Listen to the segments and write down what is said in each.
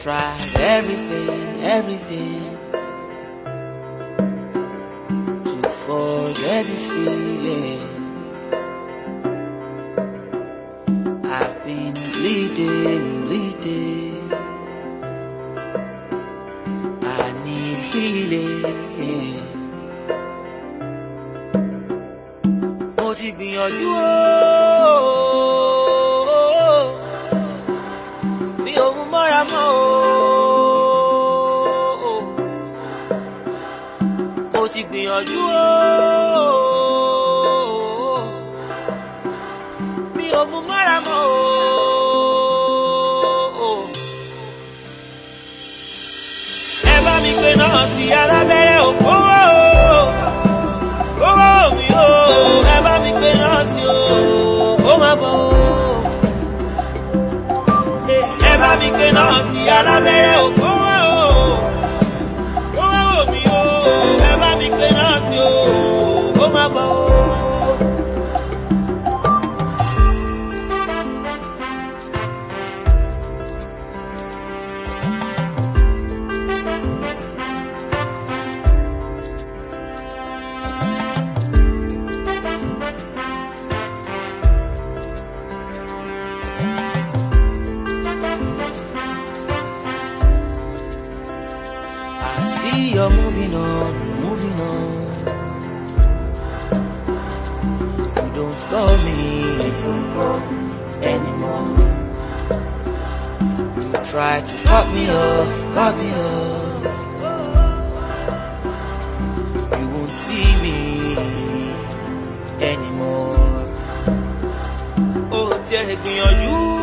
tried everything, everything to forget this feeling. I've been bleeding, bleeding. I need healing. Mo ti gbìyànjú ooo. Gbìyànjú ooo. Mi ò mú mọ́ra mọ́ ooo. Ẹ bá mi pe sí alábẹ́rẹ́ òkúrò. Owó mi o, ẹ bá mi pe sí o, kó má bọ̀ o. Ẹ bá mi pe sí alábẹ́rẹ́ òkúrò. See you're moving on, moving on. You don't call me anymore. You try to cut me off, cut me off. You won't see me anymore. Oh, tiẹ̀ gbìyànjú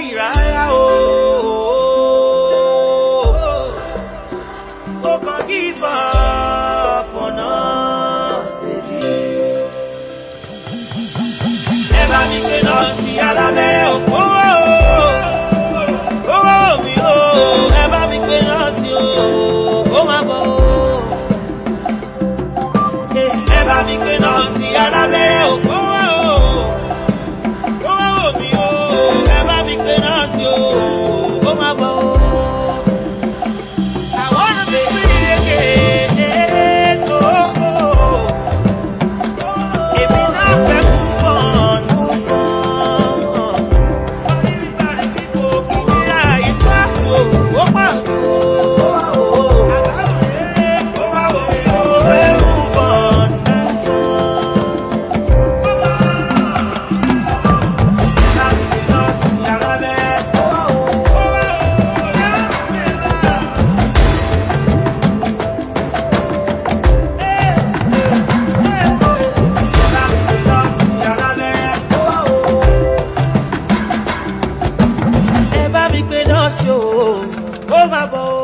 Yeah. Oh, yo. Oh, my boy.